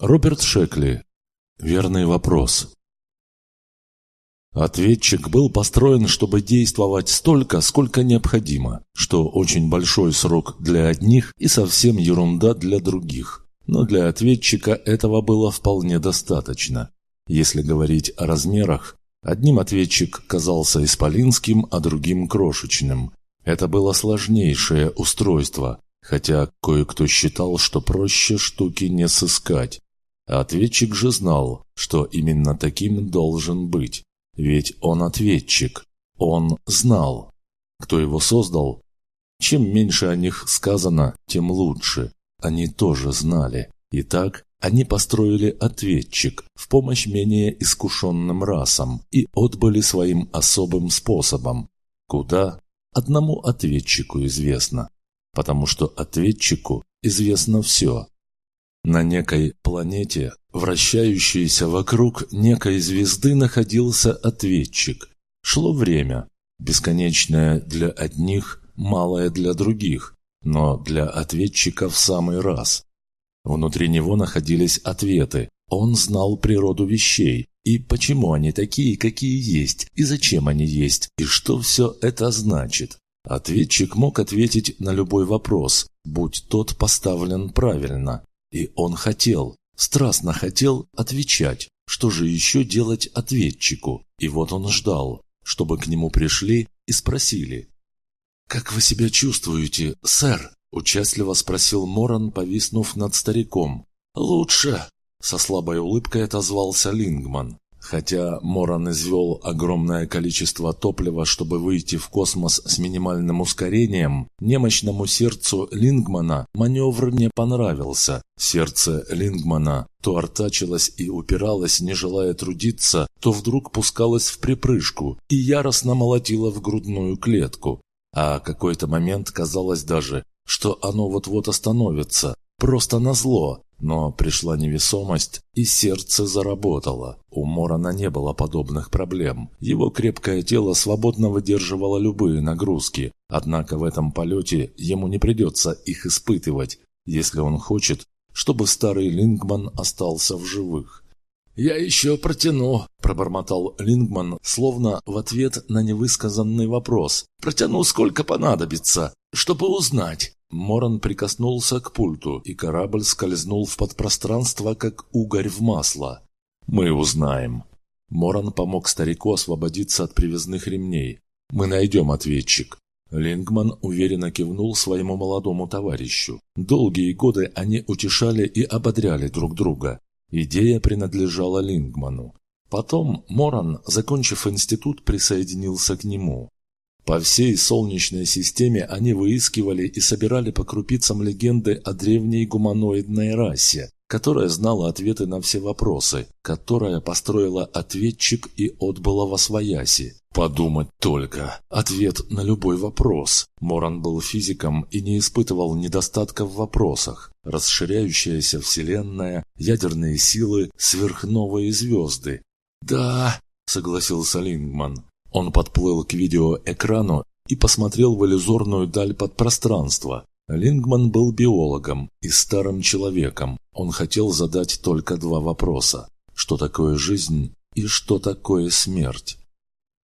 Роберт Шекли. Верный вопрос. Ответчик был построен, чтобы действовать столько, сколько необходимо, что очень большой срок для одних и совсем ерунда для других. Но для ответчика этого было вполне достаточно. Если говорить о размерах, одним ответчик казался исполинским, а другим крошечным. Это было сложнейшее устройство, хотя кое-кто считал, что проще штуки не сыскать. Ответчик же знал, что именно таким должен быть. Ведь он ответчик. Он знал. Кто его создал? Чем меньше о них сказано, тем лучше. Они тоже знали. Итак, они построили ответчик в помощь менее искушенным расам и отбыли своим особым способом. Куда? Одному ответчику известно. Потому что ответчику известно все. На некой планете, вращающейся вокруг некой звезды, находился ответчик. Шло время, бесконечное для одних, малое для других, но для ответчика в самый раз. Внутри него находились ответы. Он знал природу вещей, и почему они такие, какие есть, и зачем они есть, и что все это значит. Ответчик мог ответить на любой вопрос, будь тот поставлен правильно. И он хотел, страстно хотел отвечать. Что же еще делать ответчику? И вот он ждал, чтобы к нему пришли и спросили. «Как вы себя чувствуете, сэр?» – участливо спросил Моран, повиснув над стариком. «Лучше!» – со слабой улыбкой отозвался Лингман. Хотя Моран извел огромное количество топлива, чтобы выйти в космос с минимальным ускорением, немощному сердцу Лингмана маневр не понравился. Сердце Лингмана то артачилось и упиралось, не желая трудиться, то вдруг пускалось в припрыжку и яростно молотило в грудную клетку. А какой-то момент казалось даже, что оно вот-вот остановится, просто назло, но пришла невесомость, и сердце заработало. У Морана не было подобных проблем. Его крепкое тело свободно выдерживало любые нагрузки. Однако в этом полете ему не придется их испытывать, если он хочет, чтобы старый Лингман остался в живых. «Я еще протяну», – пробормотал Лингман, словно в ответ на невысказанный вопрос. «Протяну сколько понадобится, чтобы узнать». Моран прикоснулся к пульту, и корабль скользнул в подпространство, как угорь в масло. «Мы узнаем». Моран помог старику освободиться от привязных ремней. «Мы найдем ответчик». Лингман уверенно кивнул своему молодому товарищу. Долгие годы они утешали и ободряли друг друга. Идея принадлежала Лингману. Потом Моран, закончив институт, присоединился к нему. По всей Солнечной системе они выискивали и собирали по крупицам легенды о древней гуманоидной расе, которая знала ответы на все вопросы, которая построила ответчик и отбыла во свояси. Подумать только. Ответ на любой вопрос. Моран был физиком и не испытывал недостатка в вопросах. Расширяющаяся Вселенная, ядерные силы, сверхновые звезды. «Да», — согласился Лингман, он подплыл к видеоэкрану и посмотрел в иллюзорную даль подпространства. Лингман был биологом и старым человеком. Он хотел задать только два вопроса. Что такое жизнь и что такое смерть?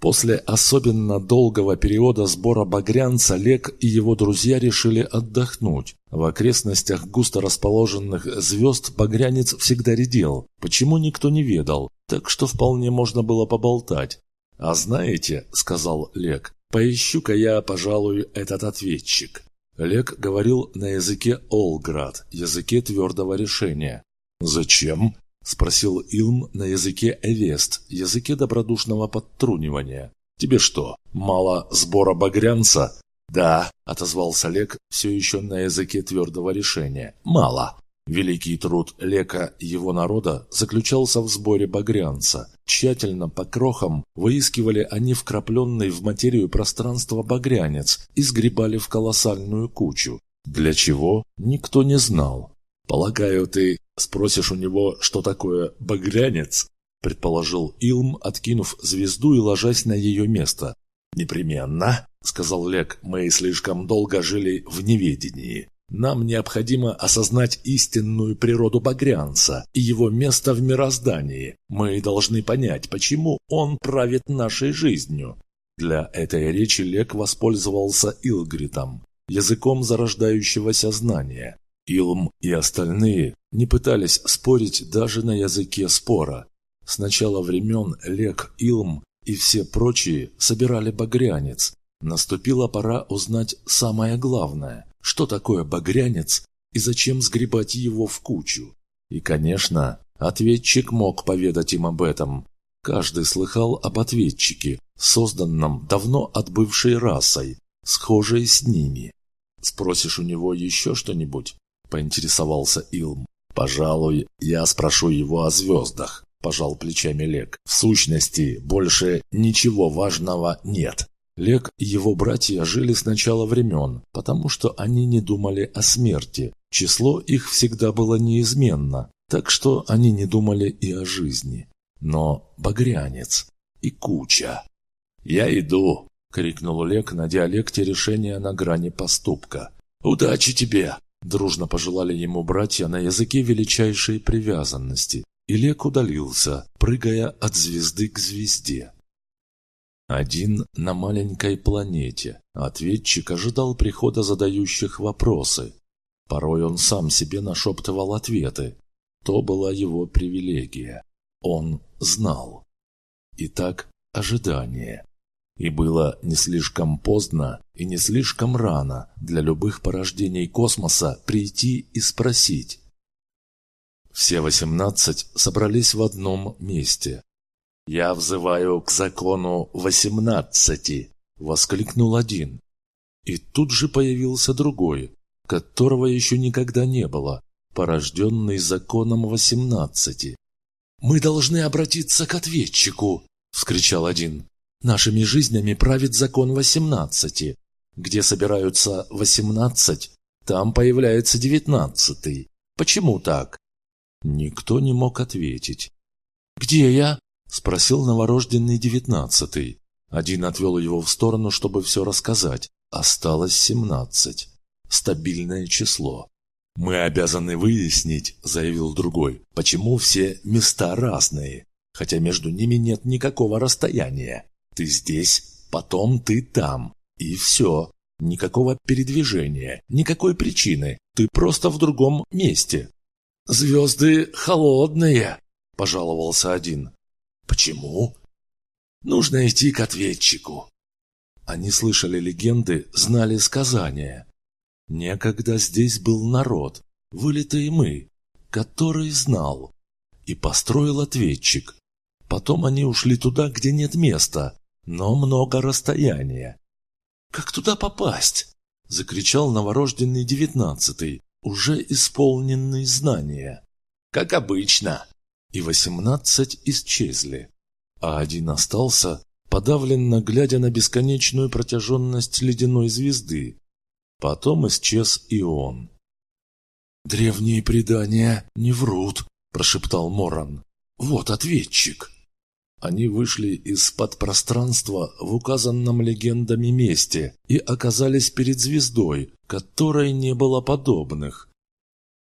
После особенно долгого периода сбора багрянца Лек и его друзья решили отдохнуть. В окрестностях густо расположенных звезд багрянец всегда редел. Почему никто не ведал, так что вполне можно было поболтать. «А знаете, — сказал Лек, — поищу-ка я, пожалуй, этот ответчик». Лек говорил на языке Олград, языке твердого решения. «Зачем?» — спросил Илм на языке Эвест, языке добродушного подтрунивания. «Тебе что, мало сбора багрянца?» «Да», — отозвался Лек все еще на языке твердого решения. «Мало. Великий труд Лека его народа заключался в сборе багрянца. Тщательно по крохам выискивали они вкрапленный в материю пространства багрянец и сгребали в колоссальную кучу. Для чего, никто не знал. «Полагаю, ты спросишь у него, что такое багрянец?» предположил Илм, откинув звезду и ложась на ее место. «Непременно», — сказал Лек, — «мы слишком долго жили в неведении. Нам необходимо осознать истинную природу Багрянца и его место в мироздании. Мы должны понять, почему он правит нашей жизнью. Для этой речи Лек воспользовался Илгритом, языком зарождающегося знания. Илм и остальные не пытались спорить даже на языке спора. С начала времен Лек, Илм и все прочие собирали багрянец. Наступила пора узнать самое главное – что такое багрянец и зачем сгребать его в кучу. И, конечно, ответчик мог поведать им об этом. Каждый слыхал об ответчике, созданном давно отбывшей расой, схожей с ними. «Спросишь у него еще что-нибудь?» – поинтересовался Илм. «Пожалуй, я спрошу его о звездах», – пожал плечами Лек. «В сущности, больше ничего важного нет. Лек и его братья жили с начала времен, потому что они не думали о смерти. Число их всегда было неизменно, так что они не думали и о жизни. Но багрянец и куча. «Я иду!» — крикнул Лек на диалекте решения на грани поступка. «Удачи тебе!» — дружно пожелали ему братья на языке величайшей привязанности. И Лек удалился, прыгая от звезды к звезде. Один на маленькой планете. Ответчик ожидал прихода задающих вопросы. Порой он сам себе нашептывал ответы. То была его привилегия. Он знал. Итак, ожидание. И было не слишком поздно и не слишком рано для любых порождений космоса прийти и спросить. Все восемнадцать собрались в одном месте. «Я взываю к закону восемнадцати!» — воскликнул один. И тут же появился другой, которого еще никогда не было, порожденный законом восемнадцати. «Мы должны обратиться к ответчику!» — вскричал один. «Нашими жизнями правит закон восемнадцати. Где собираются восемнадцать, там появляется девятнадцатый. Почему так?» Никто не мог ответить. «Где я?» — спросил новорожденный девятнадцатый. Один отвел его в сторону, чтобы все рассказать. Осталось семнадцать. Стабильное число. «Мы обязаны выяснить», — заявил другой, — «почему все места разные, хотя между ними нет никакого расстояния. Ты здесь, потом ты там, и все. Никакого передвижения, никакой причины. Ты просто в другом месте». «Звезды холодные», — пожаловался один. Почему? Нужно идти к ответчику. Они слышали легенды, знали сказания. Некогда здесь был народ, вылитые мы, который знал. И построил ответчик. Потом они ушли туда, где нет места, но много расстояния. «Как туда попасть?» — закричал новорожденный девятнадцатый, уже исполненный знания. «Как обычно», и восемнадцать исчезли, а один остался, подавленно глядя на бесконечную протяженность ледяной звезды. Потом исчез и он. «Древние предания не врут», – прошептал Моран. «Вот ответчик». Они вышли из-под пространства в указанном легендами месте и оказались перед звездой, которой не было подобных.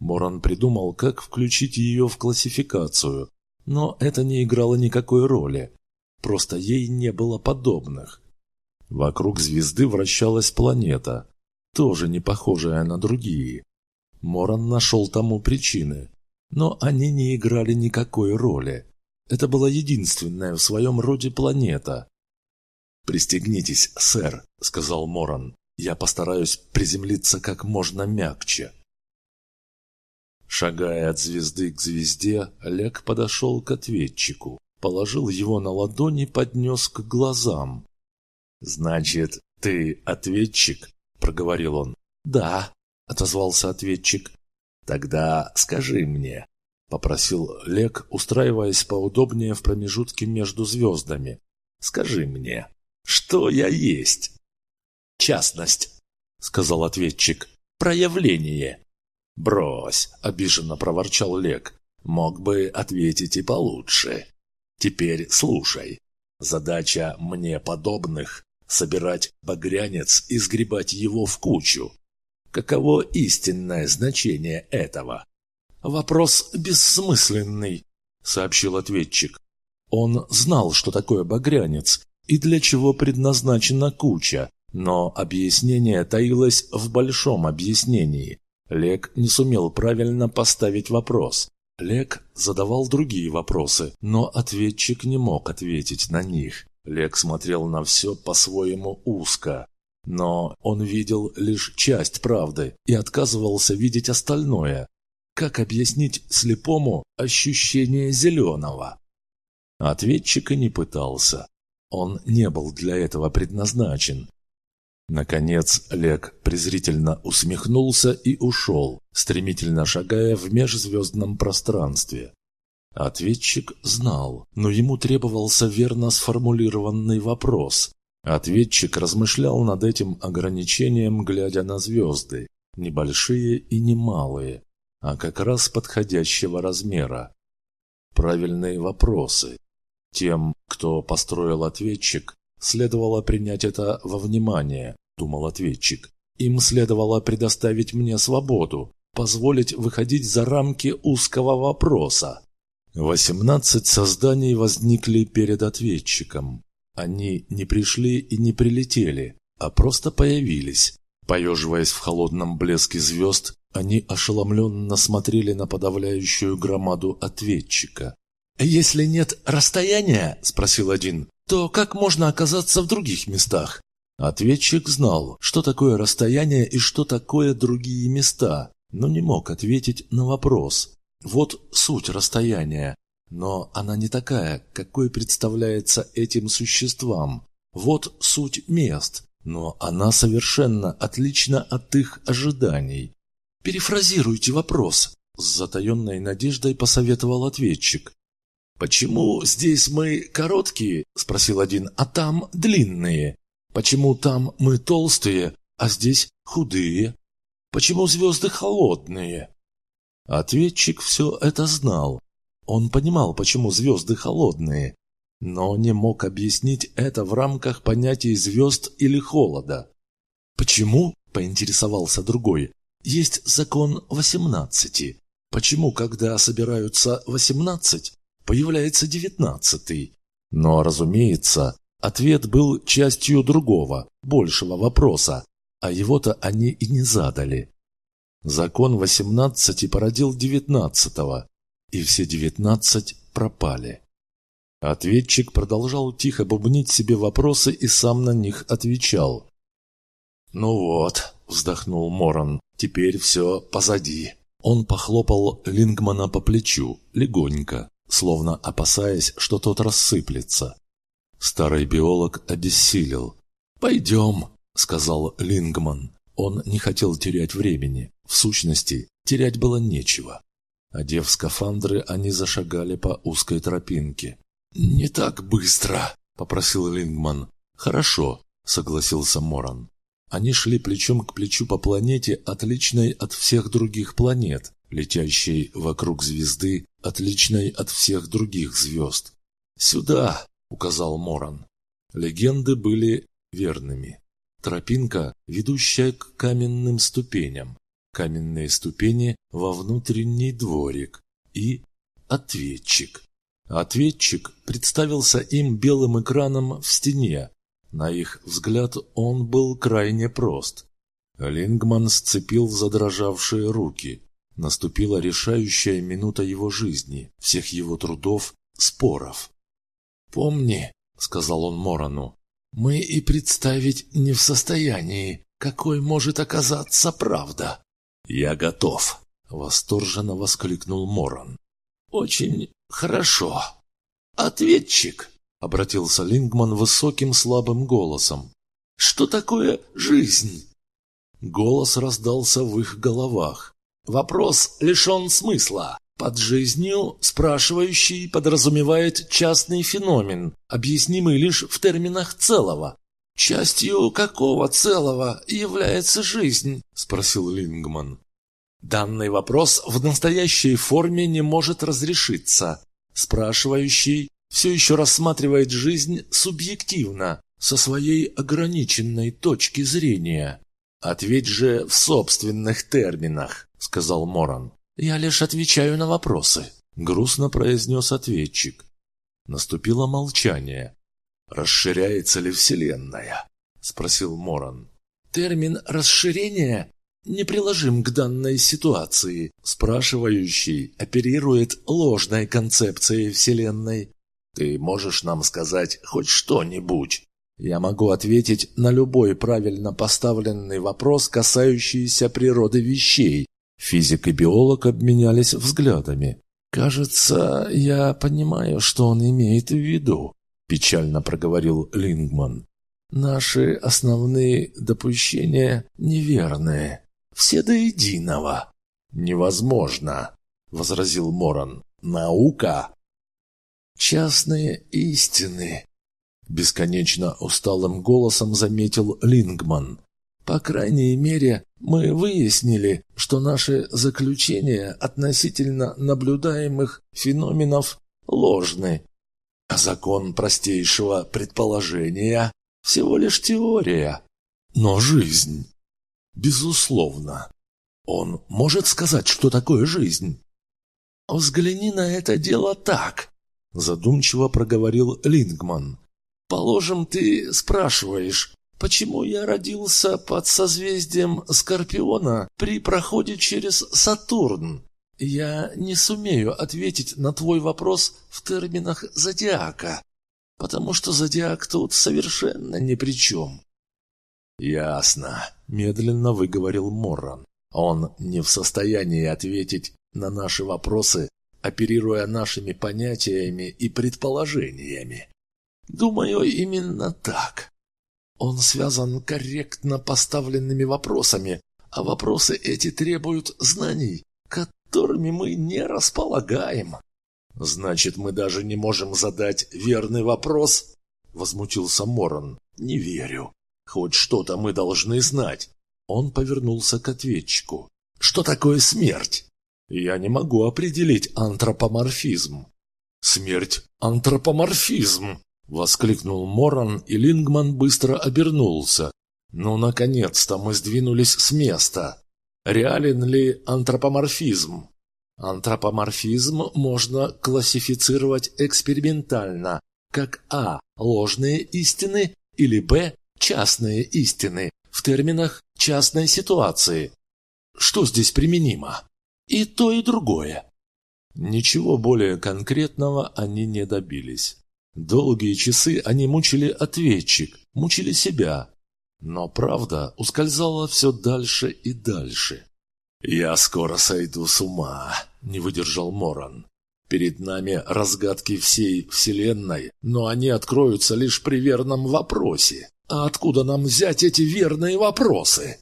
Моран придумал, как включить ее в классификацию, но это не играло никакой роли. Просто ей не было подобных. Вокруг звезды вращалась планета, тоже не похожая на другие. Моран нашел тому причины, но они не играли никакой роли. Это была единственная в своем роде планета. «Пристегнитесь, сэр», — сказал Моран. «Я постараюсь приземлиться как можно мягче». Шагая от звезды к звезде, Олег подошел к ответчику, положил его на ладони и поднес к глазам. «Значит, ты ответчик?» – проговорил он. «Да», – отозвался ответчик. «Тогда скажи мне», – попросил Лек, устраиваясь поудобнее в промежутке между звездами. «Скажи мне, что я есть?» «Частность», — сказал ответчик. «Проявление». «Брось!» – обиженно проворчал Лек. «Мог бы ответить и получше. Теперь слушай. Задача мне подобных – собирать багрянец и сгребать его в кучу. Каково истинное значение этого? Вопрос бессмысленный, сообщил ответчик. Он знал, что такое багрянец и для чего предназначена куча, но объяснение таилось в большом объяснении. Лек не сумел правильно поставить вопрос. Лек задавал другие вопросы, но ответчик не мог ответить на них. Лек смотрел на все по-своему узко. Но он видел лишь часть правды и отказывался видеть остальное. Как объяснить слепому ощущение зеленого? Ответчик и не пытался. Он не был для этого предназначен. Наконец Лек презрительно усмехнулся и ушел, стремительно шагая в межзвездном пространстве. Ответчик знал, но ему требовался верно сформулированный вопрос. Ответчик размышлял над этим ограничением, глядя на звезды, небольшие и немалые, а как раз подходящего размера. Правильные вопросы. Тем, кто построил ответчик, Следовало принять это во внимание, думал ответчик. Им следовало предоставить мне свободу, позволить выходить за рамки узкого вопроса. Восемнадцать созданий возникли перед ответчиком. Они не пришли и не прилетели, а просто появились. Поеживаясь в холодном блеске звезд, они ошеломленно смотрели на подавляющую громаду ответчика. «Если нет расстояния?» – спросил один то как можно оказаться в других местах? Ответчик знал, что такое расстояние и что такое другие места, но не мог ответить на вопрос. Вот суть расстояния, но она не такая, какой представляется этим существам. Вот суть мест, но она совершенно отлична от их ожиданий. «Перефразируйте вопрос», – с затаенной надеждой посоветовал ответчик. «Почему здесь мы короткие?» – спросил один, – «а там длинные? Почему там мы толстые, а здесь худые? Почему звезды холодные?» Ответчик все это знал. Он понимал, почему звезды холодные, но не мог объяснить это в рамках понятий звезд или холода. «Почему?» – поинтересовался другой. «Есть закон восемнадцати. Почему, когда собираются восемнадцать, появляется девятнадцатый. Но, разумеется, ответ был частью другого, большего вопроса, а его-то они и не задали. Закон восемнадцати породил девятнадцатого, и все девятнадцать пропали. Ответчик продолжал тихо бубнить себе вопросы и сам на них отвечал. «Ну вот», — вздохнул Моран, — «теперь все позади». Он похлопал Лингмана по плечу, легонько, словно опасаясь, что тот рассыплется. Старый биолог обессилел. «Пойдем», — сказал Лингман. Он не хотел терять времени. В сущности, терять было нечего. Одев скафандры, они зашагали по узкой тропинке. «Не так быстро», — попросил Лингман. «Хорошо», — согласился Моран. Они шли плечом к плечу по планете, отличной от всех других планет, летящей вокруг звезды, отличной от всех других звезд. «Сюда!» — указал Моран. Легенды были верными. Тропинка, ведущая к каменным ступеням. Каменные ступени во внутренний дворик. И ответчик. Ответчик представился им белым экраном в стене. На их взгляд он был крайне прост. Лингман сцепил задрожавшие руки. Наступила решающая минута его жизни, всех его трудов, споров. «Помни», — сказал он Морану, — «мы и представить не в состоянии, какой может оказаться правда». «Я готов», — восторженно воскликнул Моран. «Очень хорошо. Ответчик», — обратился Лингман высоким слабым голосом. «Что такое жизнь?» Голос раздался в их головах. Вопрос лишен смысла. Под жизнью спрашивающий подразумевает частный феномен, объяснимый лишь в терминах целого. «Частью какого целого является жизнь?» – спросил Лингман. Данный вопрос в настоящей форме не может разрешиться. Спрашивающий все еще рассматривает жизнь субъективно, со своей ограниченной точки зрения. «Ответь же в собственных терминах», — сказал Моран. «Я лишь отвечаю на вопросы», — грустно произнес ответчик. Наступило молчание. «Расширяется ли Вселенная?» — спросил Моран. «Термин «расширение» не приложим к данной ситуации. Спрашивающий оперирует ложной концепцией Вселенной. Ты можешь нам сказать хоть что-нибудь? Я могу ответить на любой правильно поставленный вопрос, касающийся природы вещей. Физик и биолог обменялись взглядами. «Кажется, я понимаю, что он имеет в виду», – печально проговорил Лингман. «Наши основные допущения неверные. Все до единого». «Невозможно», – возразил Моран. «Наука». «Частные истины», – бесконечно усталым голосом заметил Лингман. «По крайней мере, мы выяснили, что наши заключения относительно наблюдаемых феноменов ложны. А закон простейшего предположения – всего лишь теория. Но жизнь, безусловно. Он может сказать, что такое жизнь? «Взгляни на это дело так», – задумчиво проговорил Лингман. «Положим, ты спрашиваешь, Почему я родился под созвездием Скорпиона при проходе через Сатурн? Я не сумею ответить на твой вопрос в терминах зодиака, потому что зодиак тут совершенно ни при чем. Ясно, медленно выговорил Морран. Он не в состоянии ответить на наши вопросы, оперируя нашими понятиями и предположениями. Думаю, именно так. Он связан корректно поставленными вопросами, а вопросы эти требуют знаний, которыми мы не располагаем. Значит, мы даже не можем задать верный вопрос? Возмутился Моран. Не верю. Хоть что-то мы должны знать. Он повернулся к ответчику. Что такое смерть? Я не могу определить антропоморфизм. Смерть – антропоморфизм, Воскликнул Моран, и Лингман быстро обернулся. «Ну, наконец-то мы сдвинулись с места. Реален ли антропоморфизм?» Антропоморфизм можно классифицировать экспериментально, как а. ложные истины или б. частные истины в терминах частной ситуации. Что здесь применимо? И то, и другое. Ничего более конкретного они не добились. Долгие часы они мучили ответчик, мучили себя. Но правда ускользала все дальше и дальше. «Я скоро сойду с ума», — не выдержал Моран. «Перед нами разгадки всей Вселенной, но они откроются лишь при верном вопросе. А откуда нам взять эти верные вопросы?»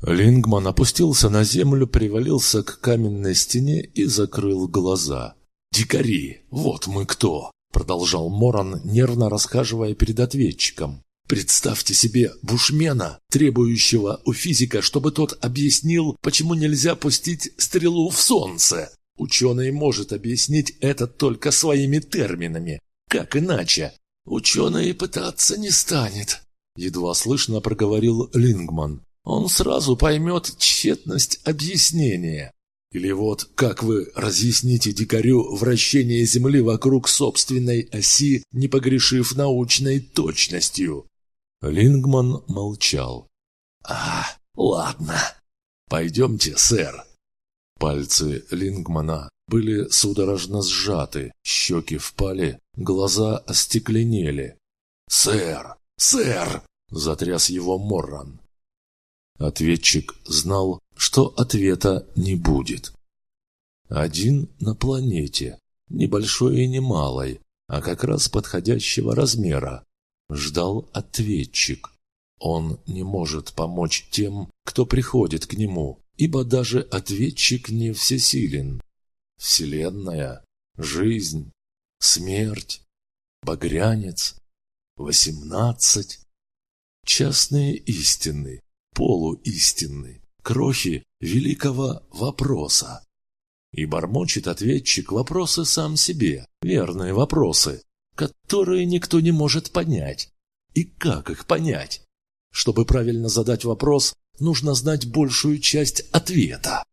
Лингман опустился на землю, привалился к каменной стене и закрыл глаза. «Дикари, вот мы кто!» Продолжал Моран, нервно расхаживая перед ответчиком. Представьте себе бушмена, требующего у физика, чтобы тот объяснил, почему нельзя пустить стрелу в солнце. Ученый может объяснить это только своими терминами. Как иначе? Ученый пытаться не станет. Едва слышно проговорил Лингман. Он сразу поймет тщетность объяснения. Или вот как вы разъясните дикарю вращение Земли вокруг собственной оси, не погрешив научной точностью? Лингман молчал. «А, ладно. Пойдемте, сэр». Пальцы Лингмана были судорожно сжаты, щеки впали, глаза остекленели. «Сэр! Сэр!» — затряс его Морран. Ответчик знал, что ответа не будет. Один на планете, небольшой и немалой, а как раз подходящего размера, ждал ответчик. Он не может помочь тем, кто приходит к нему, ибо даже ответчик не всесилен. Вселенная, жизнь, смерть, багрянец, восемнадцать. Частные истины, полуистины, крохи великого вопроса. И бормочет ответчик вопросы сам себе, верные вопросы, которые никто не может понять. И как их понять? Чтобы правильно задать вопрос, нужно знать большую часть ответа.